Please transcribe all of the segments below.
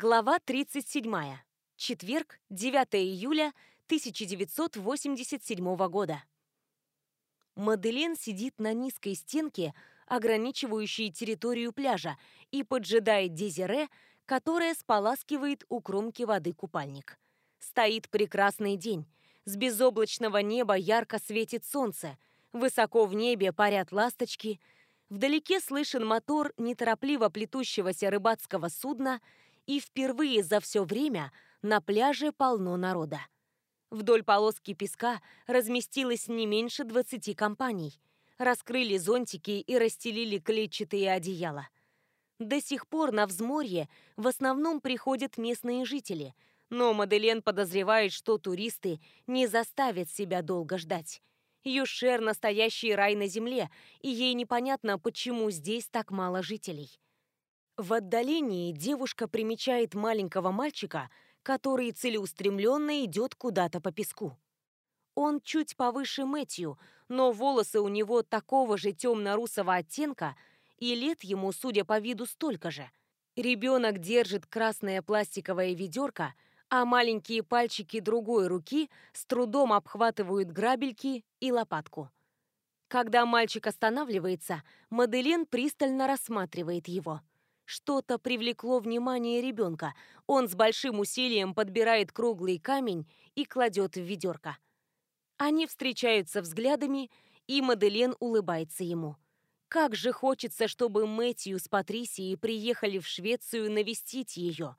Глава 37. Четверг, 9 июля 1987 года. Маделен сидит на низкой стенке, ограничивающей территорию пляжа, и поджидает Дезире, которая споласкивает у кромки воды купальник. Стоит прекрасный день. С безоблачного неба ярко светит солнце. Высоко в небе парят ласточки. Вдалеке слышен мотор неторопливо плетущегося рыбацкого судна – и впервые за все время на пляже полно народа. Вдоль полоски песка разместилось не меньше 20 компаний. Раскрыли зонтики и расстелили клетчатые одеяла. До сих пор на взморье в основном приходят местные жители, но Маделен подозревает, что туристы не заставят себя долго ждать. Юшер – настоящий рай на земле, и ей непонятно, почему здесь так мало жителей. В отдалении девушка примечает маленького мальчика, который целеустремленно идет куда-то по песку. Он чуть повыше Мэтью, но волосы у него такого же темно-русого оттенка, и лет ему, судя по виду, столько же. Ребенок держит красное пластиковое ведерко, а маленькие пальчики другой руки с трудом обхватывают грабельки и лопатку. Когда мальчик останавливается, Маделен пристально рассматривает его – что-то привлекло внимание ребенка. Он с большим усилием подбирает круглый камень и кладет в ведерко. Они встречаются взглядами, и Маделен улыбается ему. Как же хочется, чтобы Мэтью с Патрисией приехали в Швецию навестить ее.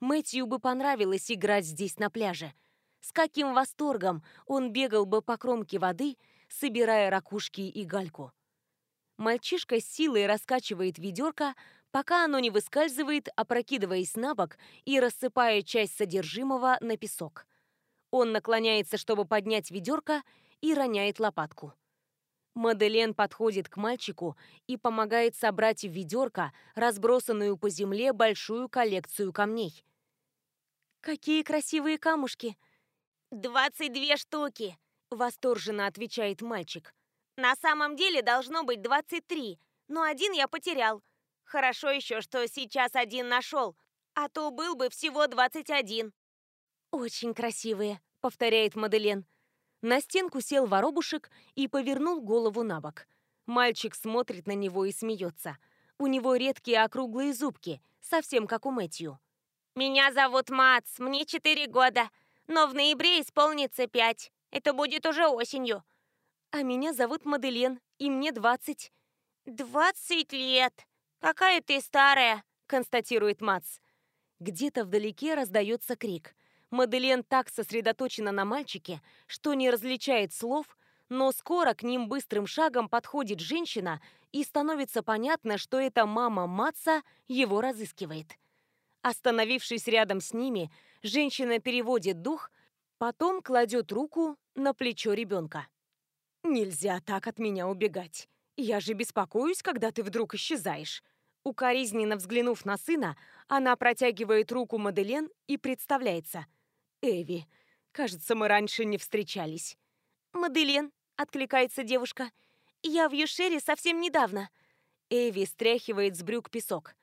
Мэтью бы понравилось играть здесь на пляже. С каким восторгом он бегал бы по кромке воды, собирая ракушки и гальку. Мальчишка с силой раскачивает ведерко, пока оно не выскальзывает, опрокидываясь на бок и рассыпая часть содержимого на песок. Он наклоняется, чтобы поднять ведерко, и роняет лопатку. Маделен подходит к мальчику и помогает собрать в ведерко разбросанную по земле большую коллекцию камней. «Какие красивые камушки!» «Двадцать две штуки!» — восторженно отвечает мальчик. «На самом деле должно быть двадцать три, но один я потерял. Хорошо еще, что сейчас один нашел, а то был бы всего 21. «Очень красивые», — повторяет Маделен. На стенку сел воробушек и повернул голову на бок. Мальчик смотрит на него и смеется. У него редкие округлые зубки, совсем как у Мэтью. «Меня зовут Мац, мне 4 года, но в ноябре исполнится 5. Это будет уже осенью». «А меня зовут Маделен, и мне 20». «20 лет!» «Какая ты старая!» – констатирует Мац. Где-то вдалеке раздается крик. Маделен так сосредоточена на мальчике, что не различает слов, но скоро к ним быстрым шагом подходит женщина, и становится понятно, что эта мама Матса его разыскивает. Остановившись рядом с ними, женщина переводит дух, потом кладет руку на плечо ребенка. «Нельзя так от меня убегать. «Я же беспокоюсь, когда ты вдруг исчезаешь». Укоризненно взглянув на сына, она протягивает руку Маделен и представляется. «Эви, кажется, мы раньше не встречались». «Маделен», — откликается девушка, — «я в Юшере совсем недавно». Эви стряхивает с брюк песок.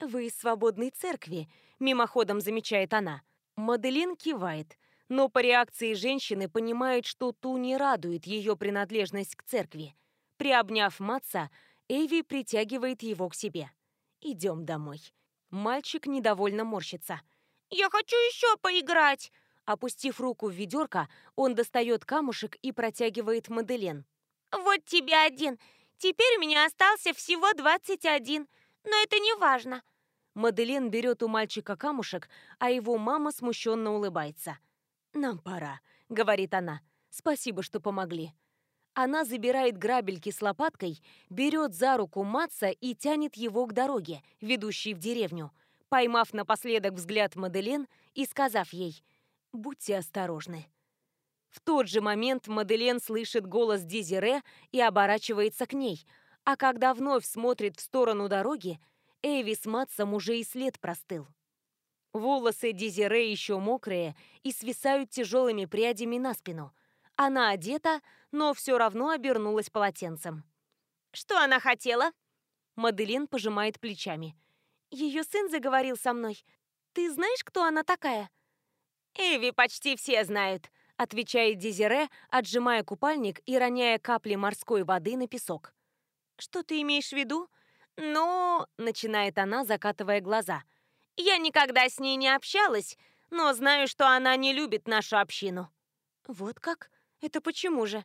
«Вы из свободной церкви», — мимоходом замечает она. Маделин кивает, но по реакции женщины понимает, что ту не радует ее принадлежность к церкви. Приобняв Матса, Эви притягивает его к себе. «Идем домой». Мальчик недовольно морщится. «Я хочу еще поиграть!» Опустив руку в ведерко, он достает камушек и протягивает Маделен. «Вот тебе один. Теперь у меня остался всего 21. Но это не важно». Маделен берет у мальчика камушек, а его мама смущенно улыбается. «Нам пора», — говорит она. «Спасибо, что помогли». Она забирает грабельки с лопаткой, берет за руку Матса и тянет его к дороге, ведущей в деревню, поймав напоследок взгляд Маделен и сказав ей «Будьте осторожны». В тот же момент Маделен слышит голос Дезире и оборачивается к ней, а когда вновь смотрит в сторону дороги, Эви с Матсом уже и след простыл. Волосы Дезире еще мокрые и свисают тяжелыми прядями на спину – она одета, но все равно обернулась полотенцем. «Что она хотела?» Маделин пожимает плечами. Ее сын заговорил со мной. Ты знаешь, кто она такая?» «Эви почти все знают», — отвечает Дезире, отжимая купальник и роняя капли морской воды на песок. «Что ты имеешь в виду?» «Ну...» — начинает она, закатывая глаза. «Я никогда с ней не общалась, но знаю, что она не любит нашу общину». «Вот как? Это почему же?»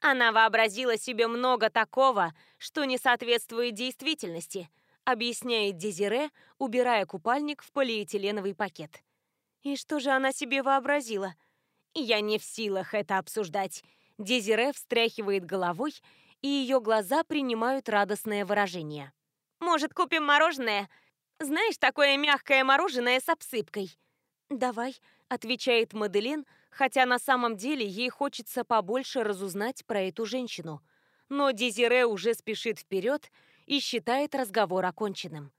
Она вообразила себе много такого, что не соответствует действительности, объясняет Дезире, убирая купальник в полиэтиленовый пакет. И что же она себе вообразила? Я не в силах это обсуждать. Дезире встряхивает головой, и ее глаза принимают радостное выражение. Может, купим мороженое? Знаешь, такое мягкое мороженое с обсыпкой. Давай, отвечает Маделин, хотя на самом деле ей хочется побольше разузнать про эту женщину. Но Дезире уже спешит вперед и считает разговор оконченным.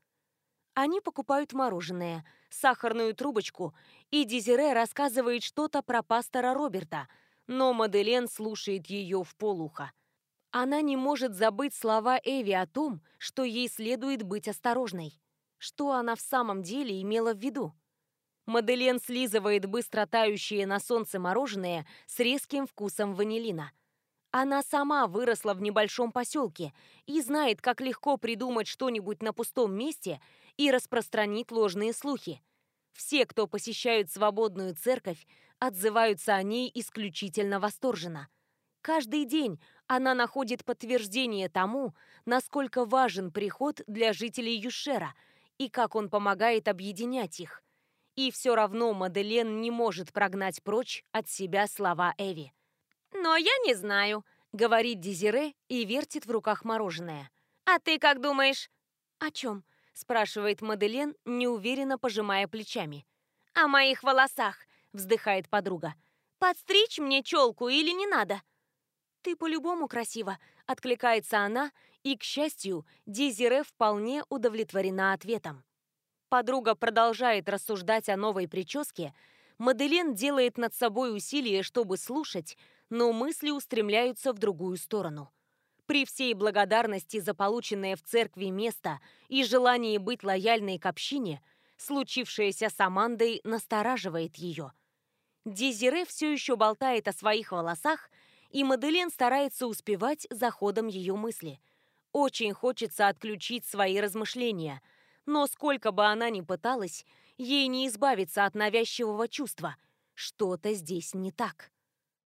Они покупают мороженое, сахарную трубочку, и Дезире рассказывает что-то про пастора Роберта, но Маделен слушает ее в полухо. Она не может забыть слова Эви о том, что ей следует быть осторожной. Что она в самом деле имела в виду? Маделен слизывает быстро тающее на солнце мороженое с резким вкусом ванилина. Она сама выросла в небольшом поселке и знает, как легко придумать что-нибудь на пустом месте и распространить ложные слухи. Все, кто посещают свободную церковь, отзываются о ней исключительно восторженно. Каждый день она находит подтверждение тому, насколько важен приход для жителей Юшера и как он помогает объединять их – и все равно Маделен не может прогнать прочь от себя слова Эви. «Но я не знаю», — говорит Дезире и вертит в руках мороженое. «А ты как думаешь?» «О чем?» — спрашивает Маделен, неуверенно пожимая плечами. «О моих волосах», — вздыхает подруга. «Подстричь мне челку или не надо?» «Ты по-любому красива», — откликается она, и, к счастью, Дезире вполне удовлетворена ответом. Подруга продолжает рассуждать о новой прическе. Маделен делает над собой усилие, чтобы слушать, но мысли устремляются в другую сторону. При всей благодарности за полученное в церкви место и желании быть лояльной к общине, случившееся с Амандой настораживает ее. Дезире все еще болтает о своих волосах, и Маделен старается успевать за ходом ее мысли. Очень хочется отключить свои размышления – но сколько бы она ни пыталась, ей не избавиться от навязчивого чувства. Что-то здесь не так.